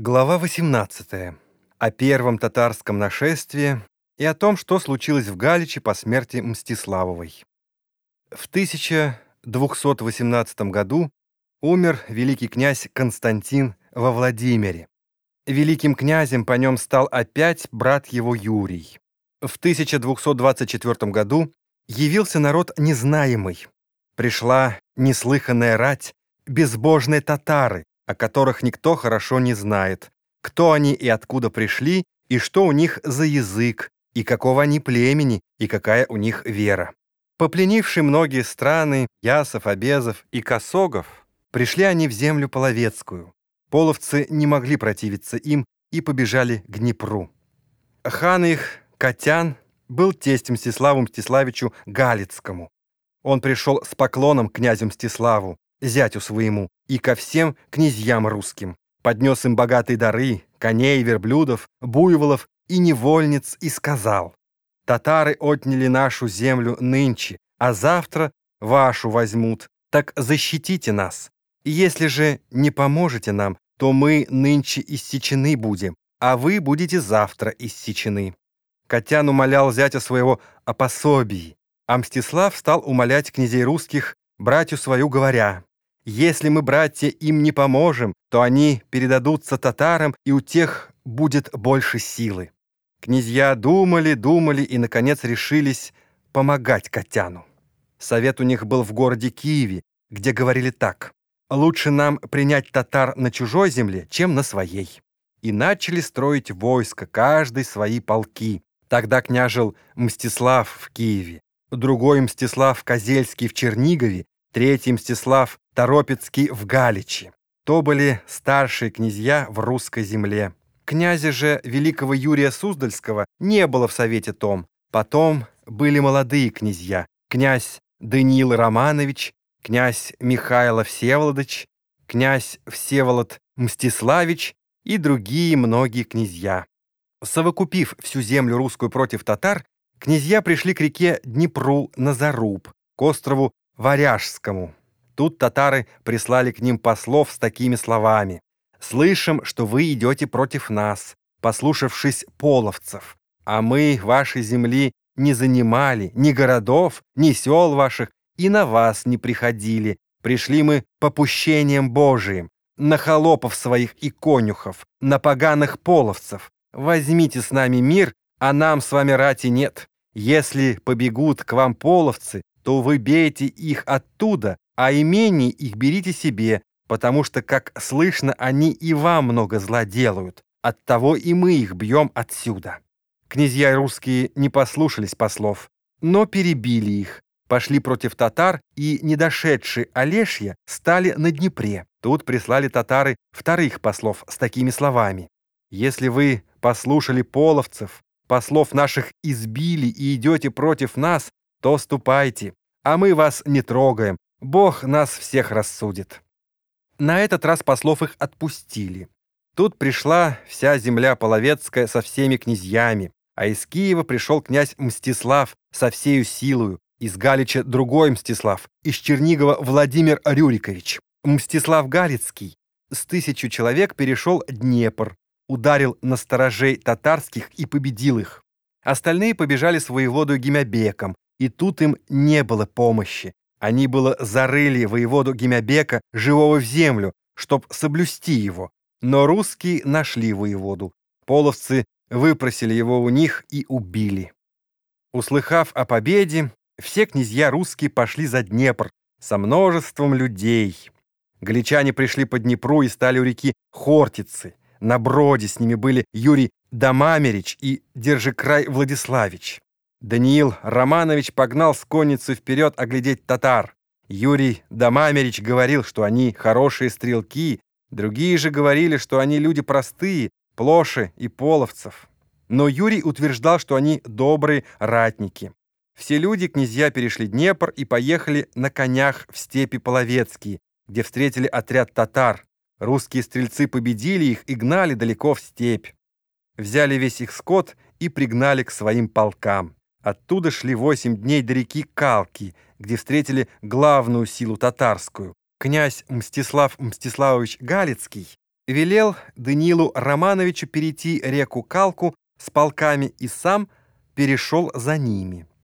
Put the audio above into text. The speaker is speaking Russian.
Глава 18. О первом татарском нашествии и о том, что случилось в Галиче по смерти Мстиславовой. В 1218 году умер великий князь Константин во Владимире. Великим князем по нем стал опять брат его Юрий. В 1224 году явился народ незнаемый. Пришла неслыханная рать, безбожные татары, о которых никто хорошо не знает, кто они и откуда пришли, и что у них за язык, и какого они племени, и какая у них вера. Попленивши многие страны, ясов, обезов и косогов, пришли они в землю половецкую. Половцы не могли противиться им и побежали к Днепру. Хан их, Котян, был тестем Мстиславу Мстиславичу Галицкому. Он пришел с поклоном к князю Мстиславу, зятю своему, и ко всем князьям русским. Поднес им богатые дары, коней, верблюдов, буйволов и невольниц, и сказал, «Татары отняли нашу землю нынче, а завтра вашу возьмут, так защитите нас. И если же не поможете нам, то мы нынче иссечены будем, а вы будете завтра иссечены». Котян умолял зятя своего о пособии, а Мстислав стал умолять князей русских братью свою, говоря, если мы, братья, им не поможем, то они передадутся татарам, и у тех будет больше силы. Князья думали, думали и, наконец, решились помогать Котяну. Совет у них был в городе Киеве, где говорили так. «Лучше нам принять татар на чужой земле, чем на своей». И начали строить войско, каждый свои полки. Тогда княжил Мстислав в Киеве, другой Мстислав Козельский в Чернигове, третий Мстислав Торопецкий в Галичи. То были старшие князья в русской земле. Князя же великого Юрия Суздальского не было в совете том. Потом были молодые князья. Князь Даниил Романович, князь Михайло Всеволодович, князь Всеволод Мстиславич и другие многие князья. Совокупив всю землю русскую против татар, князья пришли к реке Днепру на Заруб, к острову Варяжскому. Тут татары прислали к ним послов с такими словами. «Слышим, что вы идете против нас, послушавшись половцев, а мы вашей земли не занимали, ни городов, ни сел ваших, и на вас не приходили. Пришли мы попущением Божиим, на холопов своих и конюхов, на поганых половцев. Возьмите с нами мир, а нам с вами рати нет. Если побегут к вам половцы, то вы бейте их оттуда, а имение их берите себе, потому что, как слышно, они и вам много зла делают. Оттого и мы их бьем отсюда». Князья русские не послушались послов, но перебили их, пошли против татар и, не дошедшие Олешья, стали на Днепре. Тут прислали татары вторых послов с такими словами. «Если вы послушали половцев, послов наших избили и идете против нас, то ступайте, а мы вас не трогаем, Бог нас всех рассудит». На этот раз послов их отпустили. Тут пришла вся земля половецкая со всеми князьями, а из Киева пришел князь Мстислав со всею силою, из Галича другой Мстислав, из Чернигова Владимир Рюрикович. Мстислав Галицкий с тысячу человек перешел Днепр, ударил на сторожей татарских и победил их. Остальные побежали с воеводу Гимябеком, и тут им не было помощи. Они было зарыли воеводу Гимябека живого в землю, чтоб соблюсти его. Но русские нашли воеводу. Половцы выпросили его у них и убили. Услыхав о победе, все князья русские пошли за Днепр со множеством людей. Галичане пришли по Днепру и стали у реки Хортицы. На броде с ними были Юрий Домамерич и Держикрай Владиславич. Даниил Романович погнал с конницы вперед оглядеть татар. Юрий Домамерич говорил, что они хорошие стрелки, другие же говорили, что они люди простые, плоши и половцев. Но Юрий утверждал, что они добрые ратники. Все люди, князья, перешли Днепр и поехали на конях в степи Половецкие, где встретили отряд татар. Русские стрельцы победили их и гнали далеко в степь. Взяли весь их скот и пригнали к своим полкам. Оттуда шли восемь дней до реки Калки, где встретили главную силу татарскую. Князь Мстислав Мстиславович Галицкий велел Даниилу Романовичу перейти реку Калку с полками и сам перешел за ними.